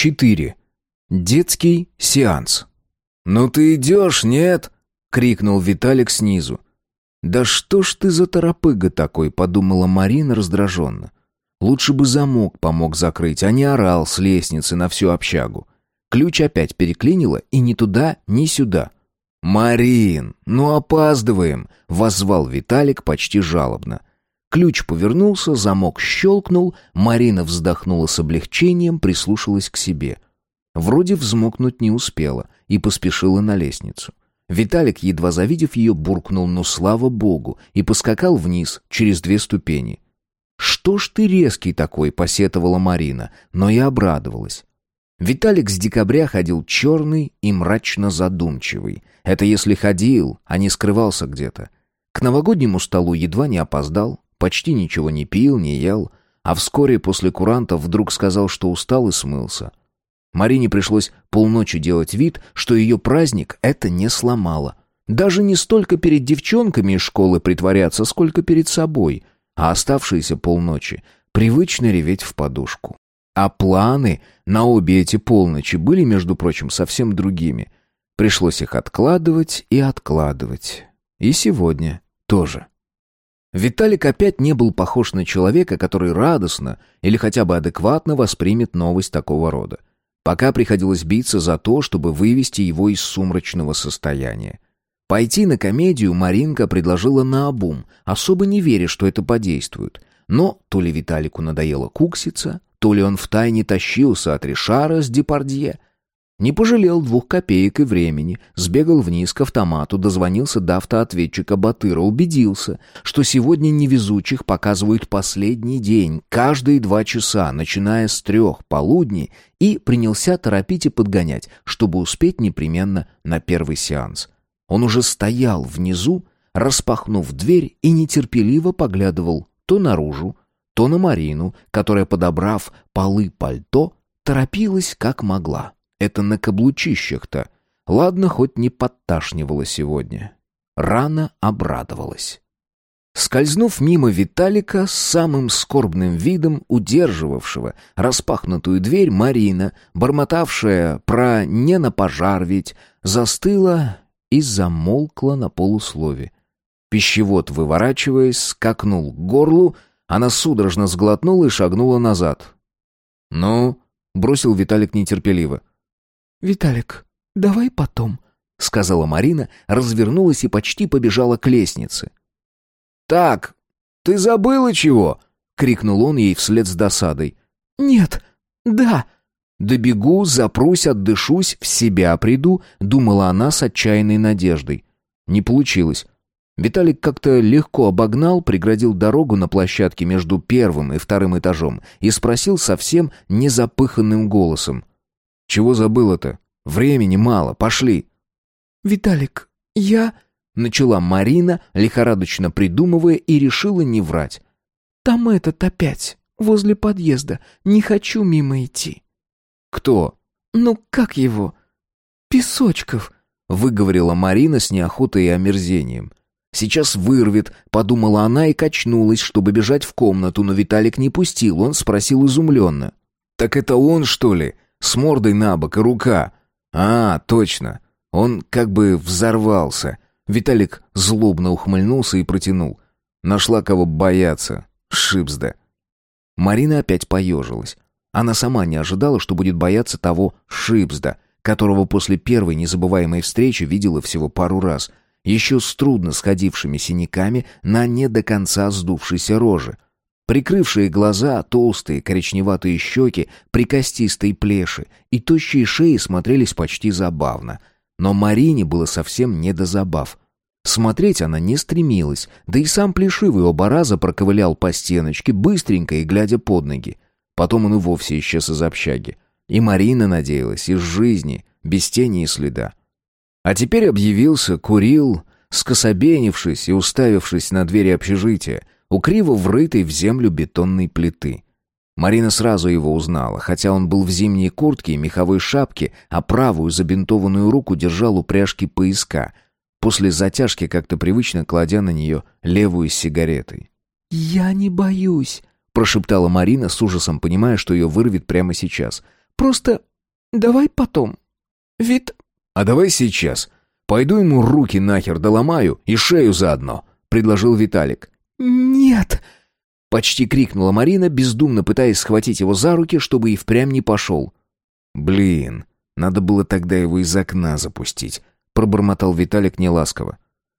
4. Детский сеанс. «Ну ты идешь, нет?» — крикнул Виталик снизу. «Да что ж ты за торопыга такой?» — подумала Марина раздраженно. Лучше бы замок помог закрыть, а не орал с лестницы на всю общагу. Ключ опять переклинило, и ни туда, ни сюда. «Марин, ну опаздываем!» — воззвал Виталик почти жалобно. Ключ повернулся, замок щелкнул, Марина вздохнула с облегчением, прислушалась к себе. Вроде взмокнуть не успела и поспешила на лестницу. Виталик, едва завидев ее, буркнул «ну слава богу» и поскакал вниз через две ступени. «Что ж ты резкий такой?» — посетовала Марина, но и обрадовалась. Виталик с декабря ходил черный и мрачно задумчивый. Это если ходил, а не скрывался где-то. К новогоднему столу едва не опоздал, почти ничего не пил, не ел, а вскоре после куранта вдруг сказал, что устал и смылся. Марине пришлось полночи делать вид, что ее праздник это не сломало. Даже не столько перед девчонками из школы притворяться, сколько перед собой, а оставшиеся полночи привычно реветь в подушку. А планы на обе эти полночи были, между прочим, совсем другими. Пришлось их откладывать и откладывать. И сегодня тоже. Виталик опять не был похож на человека, который радостно или хотя бы адекватно воспримет новость такого рода. Пока приходилось биться за то, чтобы вывести его из сумрачного состояния. Пойти на комедию Маринка предложила наобум, особо не веря, что это подействует. Но то ли Виталику надоело кукситься, то ли он втайне тащился от Ришара с Депардье, не пожалел двух копеек и времени, сбегал вниз к автомату, дозвонился до автоответчика Батыра, убедился, что сегодня невезучих показывают последний день, каждые два часа, начиная с трех полудни, и принялся торопить и подгонять, чтобы успеть непременно на первый сеанс. Он уже стоял внизу, распахнув дверь и нетерпеливо поглядывал то наружу, то на Марину, которая, подобрав полы пальто, торопилась как могла. Это на каблучищах-то. Ладно, хоть не подташнивала сегодня. Рано обрадовалась. Скользнув мимо Виталика с самым скорбным видом удерживавшего распахнутую дверь, Марина, бормотавшая про «не на пожар ведь», застыла и замолкла на полуслове. Пищевод, выворачиваясь, скакнул к горлу, она судорожно сглотнула и шагнула назад. «Ну?» — бросил Виталик нетерпеливо. «Виталик, давай потом», — сказала Марина, развернулась и почти побежала к лестнице. «Так, ты забыла чего?» — крикнул он ей вслед с досадой. «Нет, да». «Добегу, запрусь, отдышусь, в себя приду», — думала она с отчаянной надеждой. Не получилось. Виталик как-то легко обогнал, преградил дорогу на площадке между первым и вторым этажом и спросил совсем незапыханным голосом. Чего забыла-то? Времени мало, пошли. Виталик, я... Начала Марина, лихорадочно придумывая, и решила не врать. Там этот опять, возле подъезда. Не хочу мимо идти. Кто? Ну, как его? Песочков. Выговорила Марина с неохотой и омерзением. Сейчас вырвет, подумала она и качнулась, чтобы бежать в комнату, но Виталик не пустил, он спросил изумленно. «Так это он, что ли? С мордой на бок и рука. А, точно. Он как бы взорвался. Виталик злобно ухмыльнулся и протянул. Нашла кого бояться. Шипсда. Марина опять поежилась. Она сама не ожидала, что будет бояться того Шипсда, которого после первой незабываемой встречи видела всего пару раз, еще с трудно сходившими синяками на не до конца сдувшейся роже. Прикрывшие глаза, толстые коричневатые щеки, прикостистой плеши и тощие шеи смотрелись почти забавно. Но Марине было совсем не до забав. Смотреть она не стремилась, да и сам плешивый оба раза проковылял по стеночке, быстренько и глядя под ноги. Потом он и вовсе исчез из общаги. И Марина надеялась, из жизни, без тени и следа. А теперь объявился, курил, скособенившись и уставившись на двери общежития — у криво врытой в землю бетонной плиты. Марина сразу его узнала, хотя он был в зимней куртке и меховой шапке, а правую забинтованную руку держал у пряжки поиска, после затяжки как-то привычно кладя на нее левую с сигаретой. «Я не боюсь», — прошептала Марина с ужасом, понимая, что ее вырвет прямо сейчас. Просто давай потом. Вид...» «А давай сейчас. Пойду ему руки нахер доломаю и шею заодно», — предложил Виталик. «Нет!» — почти крикнула Марина, бездумно пытаясь схватить его за руки, чтобы и впрямь не пошел. «Блин, надо было тогда его из окна запустить», — пробормотал Виталик неласково.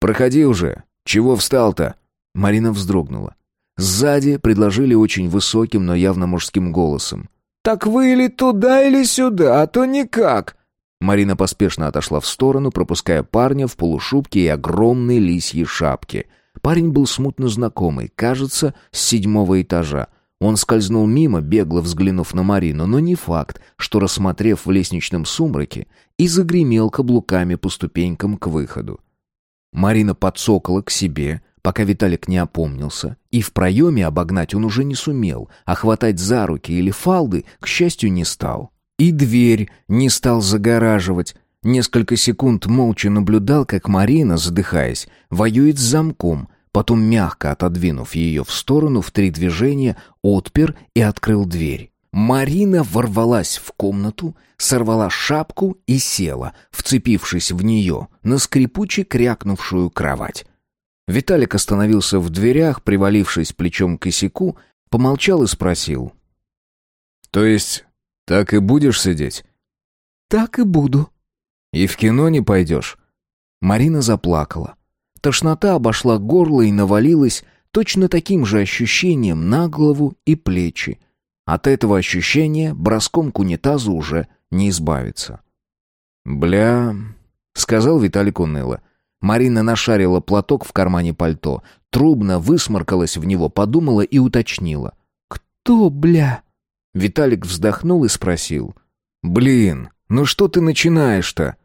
«Проходи уже. Чего встал-то?» Марина вздрогнула. Сзади предложили очень высоким, но явно мужским голосом. «Так вы или туда, или сюда, а то никак!» Марина поспешно отошла в сторону, пропуская парня в полушубке и огромной лисьей шапке. Парень был смутно знакомый, кажется, с седьмого этажа. Он скользнул мимо, бегло взглянув на Марину, но не факт, что, рассмотрев в лестничном сумраке, и загремел каблуками по ступенькам к выходу. Марина подсокола к себе, пока Виталик не опомнился, и в проеме обогнать он уже не сумел, а хватать за руки или фалды, к счастью, не стал. И дверь не стал загораживать. Несколько секунд молча наблюдал, как Марина, задыхаясь, воюет с замком, потом, мягко отодвинув ее в сторону, в три движения, отпер и открыл дверь. Марина ворвалась в комнату, сорвала шапку и села, вцепившись в нее, на скрипуче крякнувшую кровать. Виталик остановился в дверях, привалившись плечом к косяку, помолчал и спросил. «То есть так и будешь сидеть? Так и буду. И в кино не пойдешь? Марина заплакала. Тошнота обошла горло и навалилась точно таким же ощущением на голову и плечи. От этого ощущения броском к унитазу уже не избавиться. «Бля...» — сказал Виталик уныло. Марина нашарила платок в кармане пальто, трубно высморкалась в него, подумала и уточнила. «Кто, бля?» Виталик вздохнул и спросил. «Блин, ну что ты начинаешь-то?»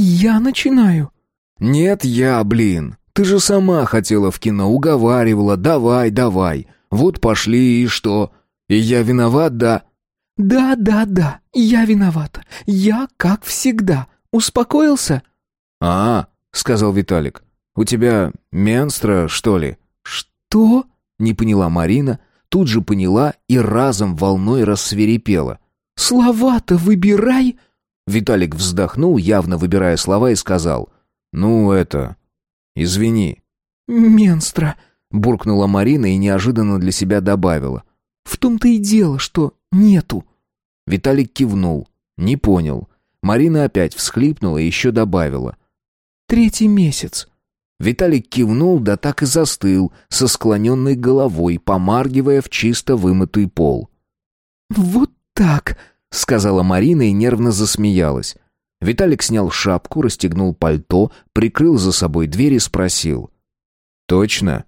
«Я начинаю». «Нет, я, блин. Ты же сама хотела в кино, уговаривала. Давай, давай. Вот пошли, и что? И я виноват, да?» «Да, да, да, я виновата. Я, как всегда. Успокоился?» «А, — сказал Виталик, — у тебя менстра, что ли?» «Что?» — не поняла Марина, тут же поняла и разом волной рассверепела. «Слова-то выбирай!» Виталик вздохнул, явно выбирая слова, и сказал. «Ну, это... Извини». «Менстра», — буркнула Марина и неожиданно для себя добавила. «В том-то и дело, что нету». Виталик кивнул. Не понял. Марина опять всхлипнула и еще добавила. «Третий месяц». Виталик кивнул, да так и застыл, со склоненной головой, помаргивая в чисто вымытый пол. «Вот так», — сказала Марина и нервно засмеялась. Виталик снял шапку, расстегнул пальто, прикрыл за собой дверь и спросил. «Точно?»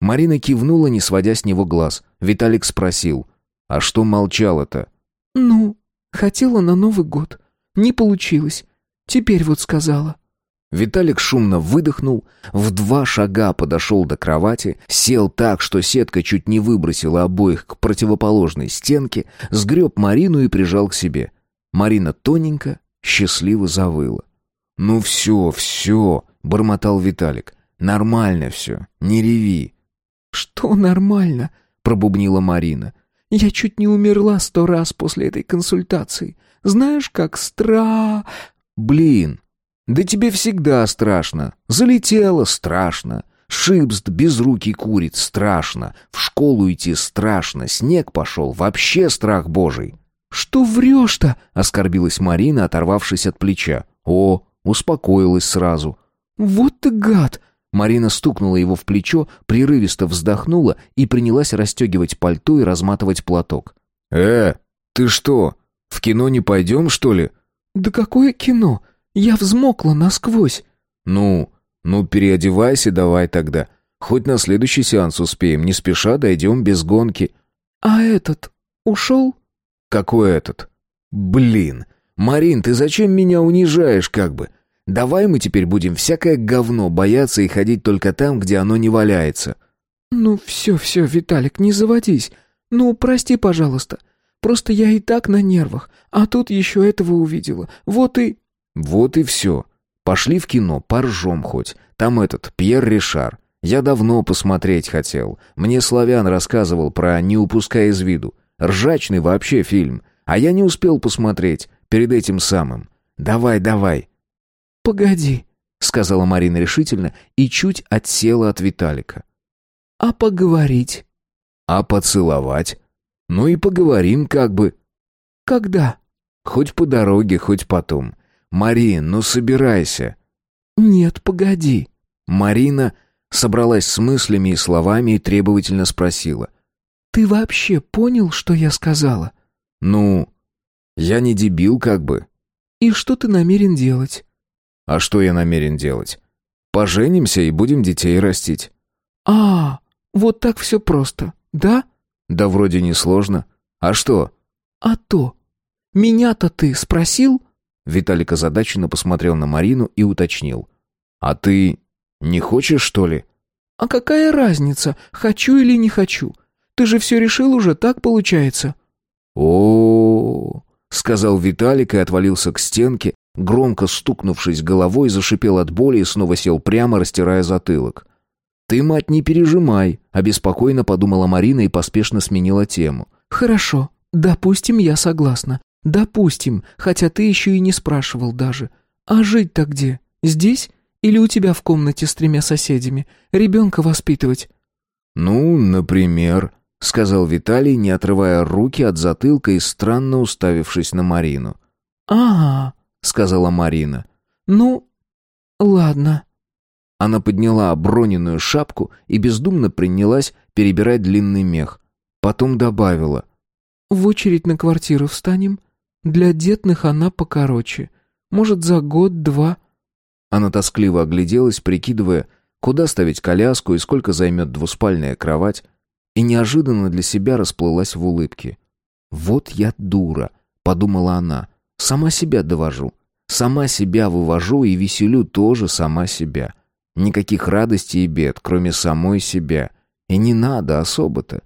Марина кивнула, не сводя с него глаз. Виталик спросил. «А что молчала-то?» «Ну, хотела на Новый год. Не получилось. Теперь вот сказала». Виталик шумно выдохнул, в два шага подошел до кровати, сел так, что сетка чуть не выбросила обоих к противоположной стенке, сгреб Марину и прижал к себе. Марина тоненько, счастливо завыла. «Ну все, все», — бормотал Виталик. «Нормально все, не реви». «Что нормально?» — пробубнила Марина. «Я чуть не умерла сто раз после этой консультации. Знаешь, как стра...» «Блин, да тебе всегда страшно. Залетело страшно. Шипст безрукий курит страшно. В школу идти страшно. Снег пошел. Вообще страх божий. «Что врешь-то?» — оскорбилась Марина, оторвавшись от плеча. «О, успокоилась сразу». «Вот ты гад!» Марина стукнула его в плечо, прерывисто вздохнула и принялась расстегивать пальто и разматывать платок. «Э, ты что, в кино не пойдем, что ли?» «Да какое кино? Я взмокла насквозь. Ну, ну переодевайся давай тогда. Хоть на следующий сеанс успеем, не спеша дойдем без гонки. А этот ушел? Какой этот? Блин, Марин, ты зачем меня унижаешь как бы? Давай мы теперь будем всякое говно бояться и ходить только там, где оно не валяется. Ну все, все, Виталик, не заводись. Ну, прости, пожалуйста. Просто я и так на нервах, а тут еще этого увидела. Вот и... Вот и все. Пошли в кино, поржем хоть. Там этот, Пьер Ришар. Я давно посмотреть хотел. Мне Славян рассказывал про «Не упускай из виду». Ржачный вообще фильм. А я не успел посмотреть перед этим самым. Давай, давай. «Погоди», — сказала Марина решительно и чуть отсела от Виталика. «А поговорить?» «А поцеловать?» «Ну и поговорим как бы». «Когда?» «Хоть по дороге, хоть потом. Марин, ну собирайся». «Нет, погоди». Марина собралась с мыслями и словами и требовательно спросила. «Ты вообще понял, что я сказала?» «Ну, я не дебил как бы». «И что ты намерен делать?» «А что я намерен делать? Поженимся и будем детей растить». «А, вот так все просто, да?» «Да вроде не сложно. А что?» «А то. Меня-то ты спросил?» Виталик озадаченно посмотрел на Марину и уточнил. «А ты не хочешь, что ли?» «А какая разница, хочу или не хочу? Ты же все решил уже, так получается?» о, сказал Виталик и отвалился к стенке, громко стукнувшись головой, зашипел от боли и снова сел прямо, растирая затылок. «Ты, мать, не пережимай», — обеспокоенно подумала Марина и поспешно сменила тему. «Хорошо, допустим, я согласна. Допустим, хотя ты еще и не спрашивал даже. А жить-то где? Здесь? Или у тебя в комнате с тремя соседями? Ребенка воспитывать?» «Ну, например», — сказал Виталий, не отрывая руки от затылка и странно уставившись на Марину. «Ага», — сказала Марина. «Ну, ладно». Она подняла оброненную шапку и бездумно принялась перебирать длинный мех. Потом добавила. «В очередь на квартиру встанем? Для детных она покороче. Может, за год-два». Она тоскливо огляделась, прикидывая, куда ставить коляску и сколько займет двуспальная кровать и неожиданно для себя расплылась в улыбке. «Вот я дура», — подумала она, — «сама себя довожу, сама себя вывожу и веселю тоже сама себя. Никаких радостей и бед, кроме самой себя, и не надо особо-то».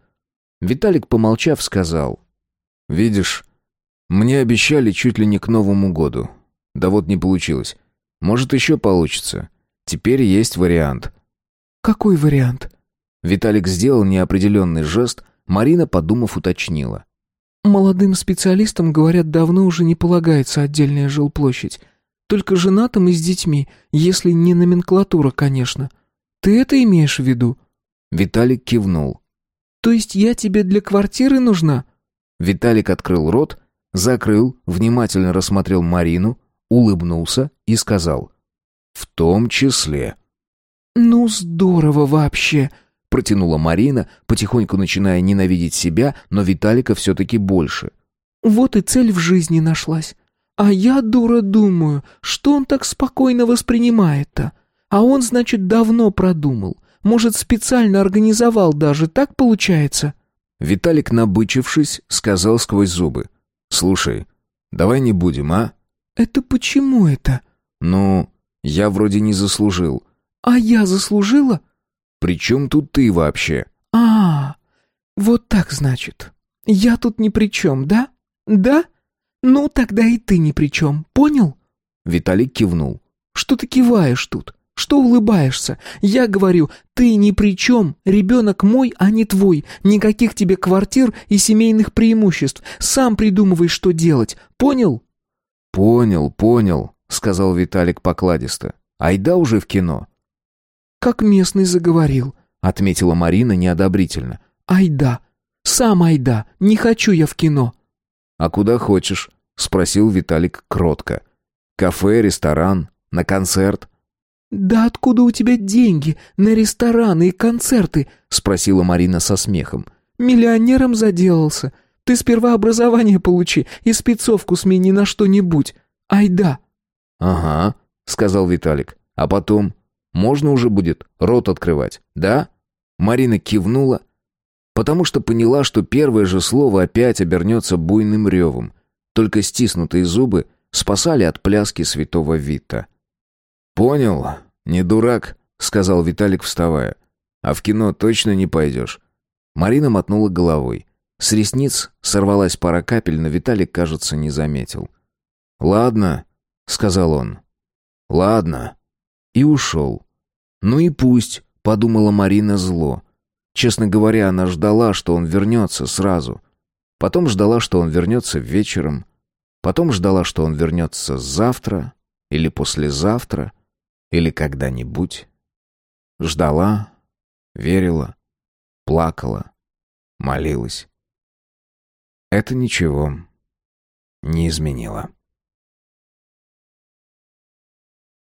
Виталик, помолчав, сказал, «Видишь, мне обещали чуть ли не к Новому году. Да вот не получилось. Может, еще получится. Теперь есть вариант». «Какой вариант?» Виталик сделал неопределенный жест, Марина, подумав, уточнила. «Молодым специалистам, говорят, давно уже не полагается отдельная жилплощадь. Только женатым и с детьми, если не номенклатура, конечно. Ты это имеешь в виду?» Виталик кивнул. «То есть я тебе для квартиры нужна?» Виталик открыл рот, закрыл, внимательно рассмотрел Марину, улыбнулся и сказал. «В том числе». «Ну, здорово вообще!» Протянула Марина, потихоньку начиная ненавидеть себя, но Виталика все-таки больше. «Вот и цель в жизни нашлась. А я, дура, думаю, что он так спокойно воспринимает-то? А он, значит, давно продумал. Может, специально организовал даже, так получается?» Виталик, набычившись, сказал сквозь зубы. «Слушай, давай не будем, а?» «Это почему это?» «Ну, я вроде не заслужил». «А я заслужила?» «При чем тут ты вообще?» «А, вот так значит. Я тут ни при чем, да? Да? Ну, тогда и ты ни при чем, понял?» Виталик кивнул. «Что ты киваешь тут? Что улыбаешься? Я говорю, ты ни при чем, ребенок мой, а не твой. Никаких тебе квартир и семейных преимуществ. Сам придумывай, что делать. Понял?» «Понял, понял», — сказал Виталик покладисто. «Айда уже в кино». «Как местный заговорил», — отметила Марина неодобрительно. «Айда! Сам айда! Не хочу я в кино!» «А куда хочешь?» — спросил Виталик кротко. «Кафе, ресторан, на концерт?» «Да откуда у тебя деньги на рестораны и концерты?» — спросила Марина со смехом. «Миллионером заделался. Ты сперва образование получи и спецовку смени на что-нибудь. Айда!» «Ага», — сказал Виталик. «А потом?» Можно уже будет рот открывать, да?» Марина кивнула, потому что поняла, что первое же слово опять обернется буйным ревом. Только стиснутые зубы спасали от пляски святого Вита. «Понял, не дурак», — сказал Виталик, вставая. «А в кино точно не пойдешь». Марина мотнула головой. С ресниц сорвалась пара капель, но Виталик, кажется, не заметил. «Ладно», — сказал он. «Ладно» и ушел. «Ну и пусть», — подумала Марина зло. Честно говоря, она ждала, что он вернется сразу. Потом ждала, что он вернется вечером. Потом ждала, что он вернется завтра или послезавтра или когда-нибудь. Ждала, верила, плакала, молилась. Это ничего не изменило.